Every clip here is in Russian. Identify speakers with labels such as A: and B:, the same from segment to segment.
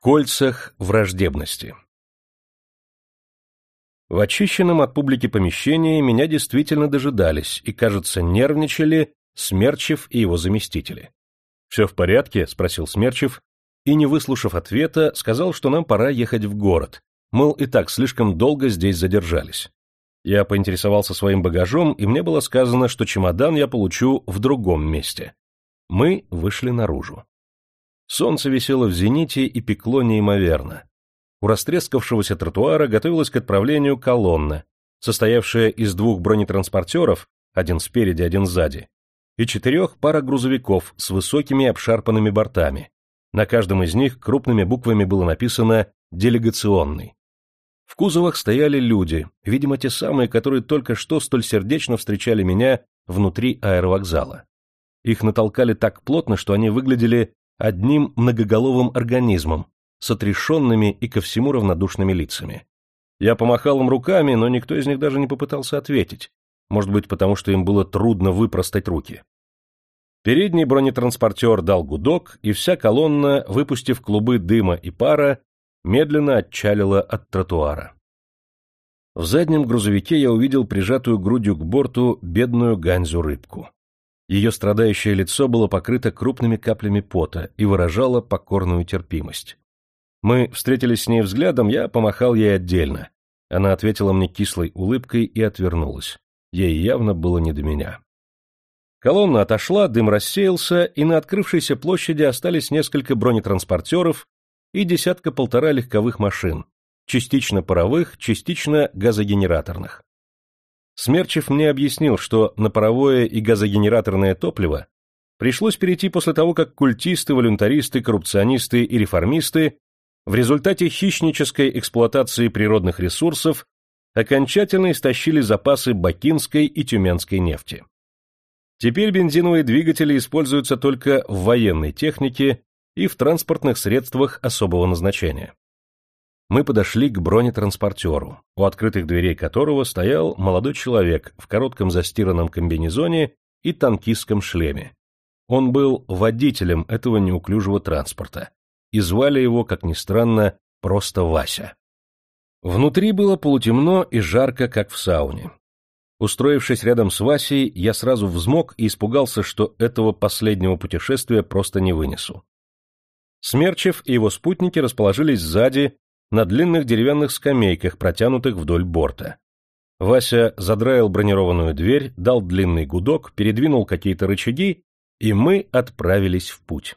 A: кольцах враждебности. В очищенном от публики помещении меня действительно дожидались и, кажется, нервничали Смерчев и его заместители. «Все в порядке?» — спросил Смерчев, и, не выслушав ответа, сказал, что нам пора ехать в город, мол, и так слишком долго здесь задержались. Я поинтересовался своим багажом, и мне было сказано, что чемодан я получу в другом месте. Мы вышли наружу. Солнце висело в зените и пекло неимоверно. У растрескавшегося тротуара готовилась к отправлению колонна, состоявшая из двух бронетранспортеров, один спереди, один сзади, и четырех пара грузовиков с высокими обшарпанными бортами. На каждом из них крупными буквами было написано «делегационный». В кузовах стояли люди, видимо, те самые, которые только что столь сердечно встречали меня внутри аэровокзала. Их натолкали так плотно, что они выглядели одним многоголовым организмом, с отрешенными и ко всему равнодушными лицами. Я помахал им руками, но никто из них даже не попытался ответить, может быть, потому что им было трудно выпростать руки. Передний бронетранспортер дал гудок, и вся колонна, выпустив клубы дыма и пара, медленно отчалила от тротуара. В заднем грузовике я увидел прижатую грудью к борту бедную Ганзу-рыбку. Ее страдающее лицо было покрыто крупными каплями пота и выражало покорную терпимость. Мы встретились с ней взглядом, я помахал ей отдельно. Она ответила мне кислой улыбкой и отвернулась. Ей явно было не до меня. Колонна отошла, дым рассеялся, и на открывшейся площади остались несколько бронетранспортеров и десятка-полтора легковых машин, частично паровых, частично газогенераторных. Смерчев мне объяснил, что на паровое и газогенераторное топливо пришлось перейти после того, как культисты, волюнтаристы, коррупционисты и реформисты в результате хищнической эксплуатации природных ресурсов окончательно истощили запасы бакинской и тюменской нефти. Теперь бензиновые двигатели используются только в военной технике и в транспортных средствах особого назначения мы подошли к бронетранспортеру, у открытых дверей которого стоял молодой человек в коротком застиранном комбинезоне и танкистском шлеме. Он был водителем этого неуклюжего транспорта, и звали его, как ни странно, просто Вася. Внутри было полутемно и жарко, как в сауне. Устроившись рядом с Васей, я сразу взмок и испугался, что этого последнего путешествия просто не вынесу. Смерчев и его спутники расположились сзади на длинных деревянных скамейках, протянутых вдоль борта. Вася задраил бронированную дверь, дал длинный гудок, передвинул какие-то рычаги, и мы отправились в путь.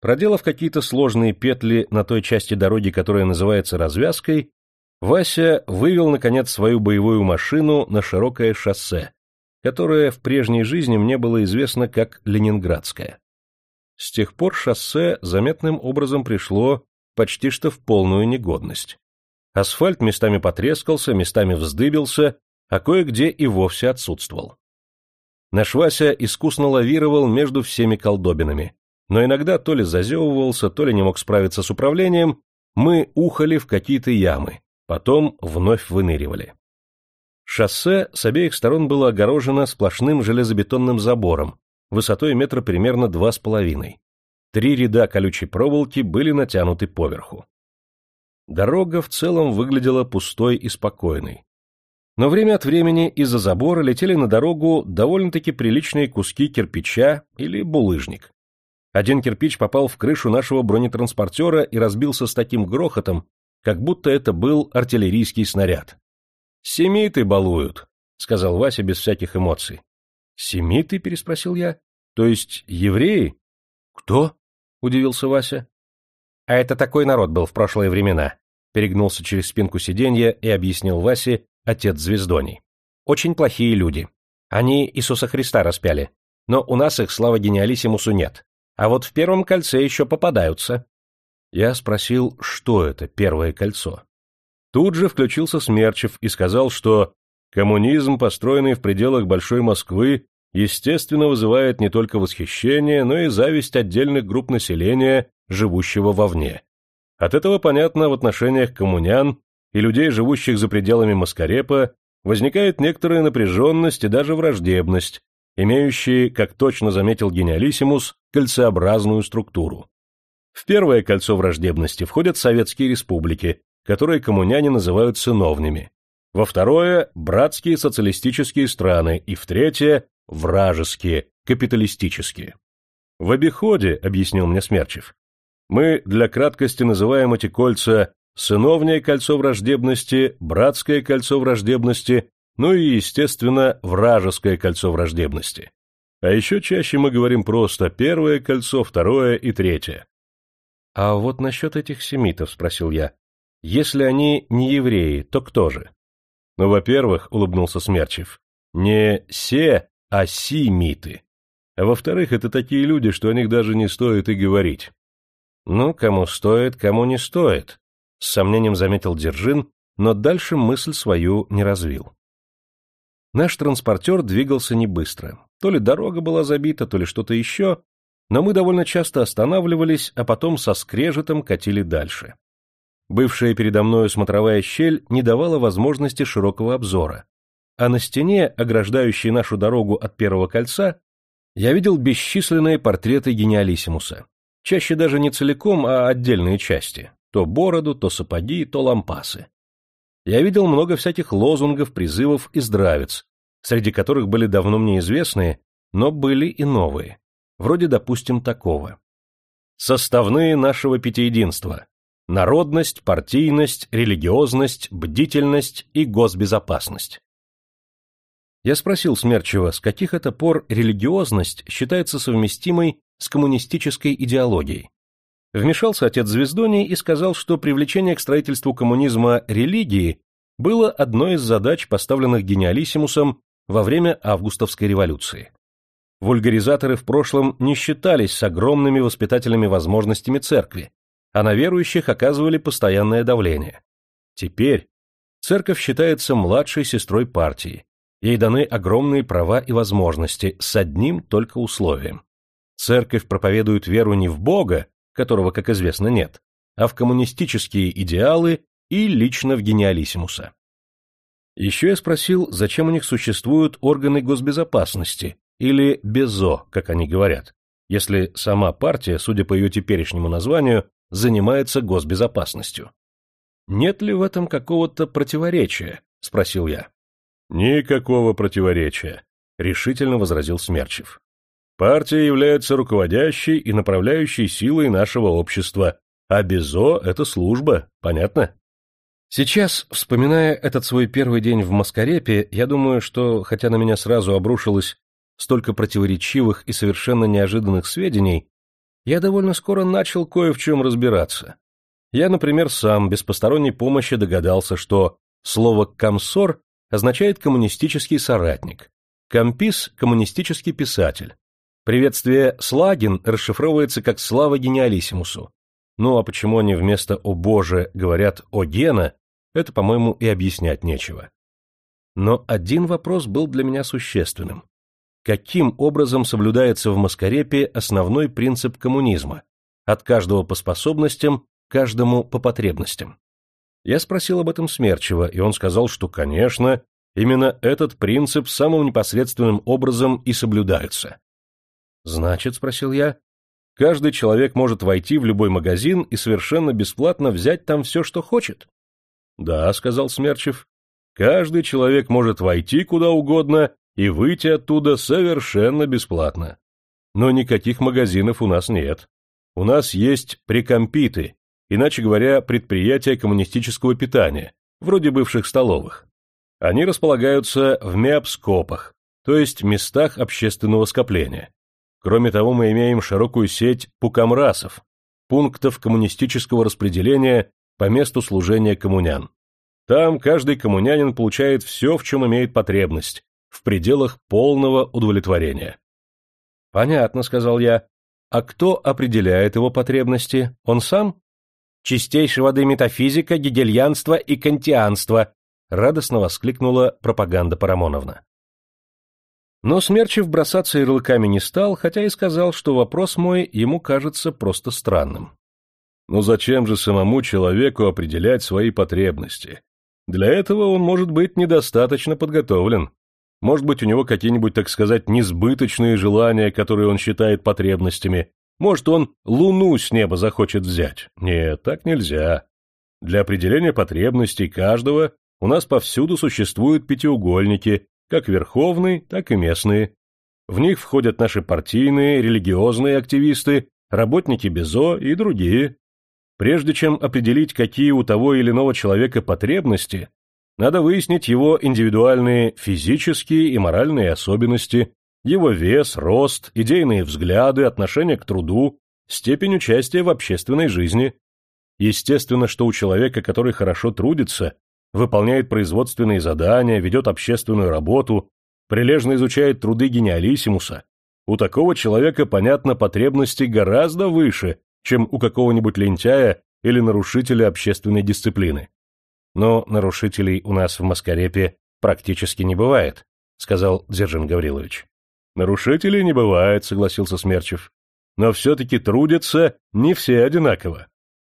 A: Проделав какие-то сложные петли на той части дороги, которая называется развязкой, Вася вывел, наконец, свою боевую машину на широкое шоссе, которое в прежней жизни мне было известно как Ленинградское. С тех пор шоссе заметным образом пришло почти что в полную негодность. Асфальт местами потрескался, местами вздыбился, а кое-где и вовсе отсутствовал. Наш Вася искусно лавировал между всеми колдобинами, но иногда то ли зазевывался, то ли не мог справиться с управлением, мы ухали в какие-то ямы, потом вновь выныривали. Шоссе с обеих сторон было огорожено сплошным железобетонным забором, высотой метра примерно два с половиной. Три ряда колючей проволоки были натянуты поверху. Дорога в целом выглядела пустой и спокойной. Но время от времени из-за забора летели на дорогу довольно-таки приличные куски кирпича или булыжник. Один кирпич попал в крышу нашего бронетранспортера и разбился с таким грохотом, как будто это был артиллерийский снаряд. «Семиты балуют», — сказал Вася без всяких эмоций. «Семиты?» — переспросил я. «То есть евреи?» «Кто?» Удивился Вася. А это такой народ был в прошлые времена, перегнулся через спинку сиденья и объяснил Васе отец Звездоний. Очень плохие люди. Они Иисуса Христа распяли, но у нас их, слава гениалиссимусу, нет. А вот в первом кольце еще попадаются. Я спросил, что это первое кольцо. Тут же включился Смерчев и сказал, что коммунизм, построенный в пределах Большой Москвы, естественно, вызывает не только восхищение, но и зависть отдельных групп населения, живущего вовне. От этого, понятно, в отношениях коммунян и людей, живущих за пределами Маскарепа, возникает некоторая напряженность и даже враждебность, имеющие, как точно заметил гениалиссимус, кольцеобразную структуру. В первое кольцо враждебности входят советские республики, которые коммуняне называют сыновными. Во второе – братские социалистические страны, и в третье – вражеские, капиталистические. В обиходе, объяснил мне Смерчев, мы для краткости называем эти кольца сыновнее кольцо враждебности, братское кольцо враждебности, ну и, естественно, вражеское кольцо враждебности. А еще чаще мы говорим просто первое кольцо, второе и третье. — А вот насчет этих семитов, — спросил я, — если они не евреи, то кто же? — Ну, во-первых, — улыбнулся Смерчев, — не се, а симиты. А во-вторых, это такие люди, что о них даже не стоит и говорить. — Ну, кому стоит, кому не стоит, — с сомнением заметил Держин, но дальше мысль свою не развил. Наш транспортер двигался не быстро. То ли дорога была забита, то ли что-то еще, но мы довольно часто останавливались, а потом со скрежетом катили дальше. Бывшая передо мною смотровая щель не давала возможности широкого обзора, а на стене, ограждающей нашу дорогу от первого кольца, я видел бесчисленные портреты гениалиссимуса. Чаще даже не целиком, а отдельные части. То бороду, то сапоги, то лампасы я видел много всяких лозунгов, призывов и здравиц, среди которых были давно мне известные, но были и новые, вроде, допустим, такого. Составные нашего пятиединства – народность, партийность, религиозность, бдительность и госбезопасность. Я спросил Смерчева, с каких это пор религиозность считается совместимой с коммунистической идеологией. Вмешался отец Звездоний и сказал, что привлечение к строительству коммунизма религии было одной из задач, поставленных гениалиссимусом во время августовской революции. Вульгаризаторы в прошлом не считались с огромными воспитательными возможностями церкви, а на верующих оказывали постоянное давление. Теперь церковь считается младшей сестрой партии, ей даны огромные права и возможности с одним только условием. Церковь проповедует веру не в Бога, которого, как известно, нет, а в коммунистические идеалы и лично в гениалиссимуса. Еще я спросил, зачем у них существуют органы госбезопасности, или БЕЗО, как они говорят, если сама партия, судя по ее теперешнему названию, занимается госбезопасностью. «Нет ли в этом какого-то противоречия?» — спросил я. «Никакого противоречия», — решительно возразил Смерчев. Партия является руководящей и направляющей силой нашего общества, а БИЗО — это служба, понятно? Сейчас, вспоминая этот свой первый день в Маскарепе, я думаю, что, хотя на меня сразу обрушилось столько противоречивых и совершенно неожиданных сведений, я довольно скоро начал кое в чем разбираться. Я, например, сам без посторонней помощи догадался, что слово «комсор» означает «коммунистический соратник», «компис» — «коммунистический писатель», Приветствие «Слагин» расшифровывается как «Слава гениалиссимусу». Ну а почему они вместо «О Боже» говорят «О Гена», это, по-моему, и объяснять нечего. Но один вопрос был для меня существенным. Каким образом соблюдается в Маскарепе основной принцип коммунизма? От каждого по способностям, каждому по потребностям. Я спросил об этом Смерчева, и он сказал, что, конечно, именно этот принцип самым непосредственным образом и соблюдается. Значит, спросил я, каждый человек может войти в любой магазин и совершенно бесплатно взять там все, что хочет? Да, сказал Смерчев. Каждый человек может войти куда угодно и выйти оттуда совершенно бесплатно. Но никаких магазинов у нас нет. У нас есть прикомпиты, иначе говоря, предприятия коммунистического питания, вроде бывших столовых. Они располагаются в меопскопах, то есть местах общественного скопления. Кроме того, мы имеем широкую сеть пукамрасов, пунктов коммунистического распределения по месту служения коммунян. Там каждый коммунянин получает все, в чем имеет потребность, в пределах полного удовлетворения. «Понятно», — сказал я. «А кто определяет его потребности? Он сам?» «Чистейшей воды метафизика, гегельянство и кантианство», — радостно воскликнула пропаганда Парамоновна. Но Смерчев бросаться ярлыками не стал, хотя и сказал, что вопрос мой ему кажется просто странным. Но «Ну зачем же самому человеку определять свои потребности? Для этого он может быть недостаточно подготовлен. Может быть, у него какие-нибудь, так сказать, несбыточные желания, которые он считает потребностями, Может, он луну с неба захочет взять. Нет, так нельзя. Для определения потребностей каждого у нас повсюду существуют пятиугольники, как верховные, так и местные. В них входят наши партийные, религиозные активисты, работники БИЗО и другие. Прежде чем определить, какие у того или иного человека потребности, надо выяснить его индивидуальные физические и моральные особенности, его вес, рост, идейные взгляды, отношение к труду, степень участия в общественной жизни. Естественно, что у человека, который хорошо трудится, выполняет производственные задания, ведет общественную работу, прилежно изучает труды гениалиссимуса, у такого человека, понятно, потребности гораздо выше, чем у какого-нибудь лентяя или нарушителя общественной дисциплины. Но нарушителей у нас в Маскарепе практически не бывает, сказал Дзержин Гаврилович. Нарушителей не бывает, согласился Смерчев. Но все-таки трудятся не все одинаково.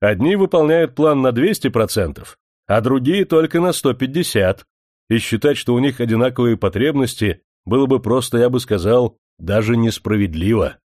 A: Одни выполняют план на 200%, а другие только на 150%. И считать, что у них одинаковые потребности, было бы просто, я бы сказал, даже несправедливо.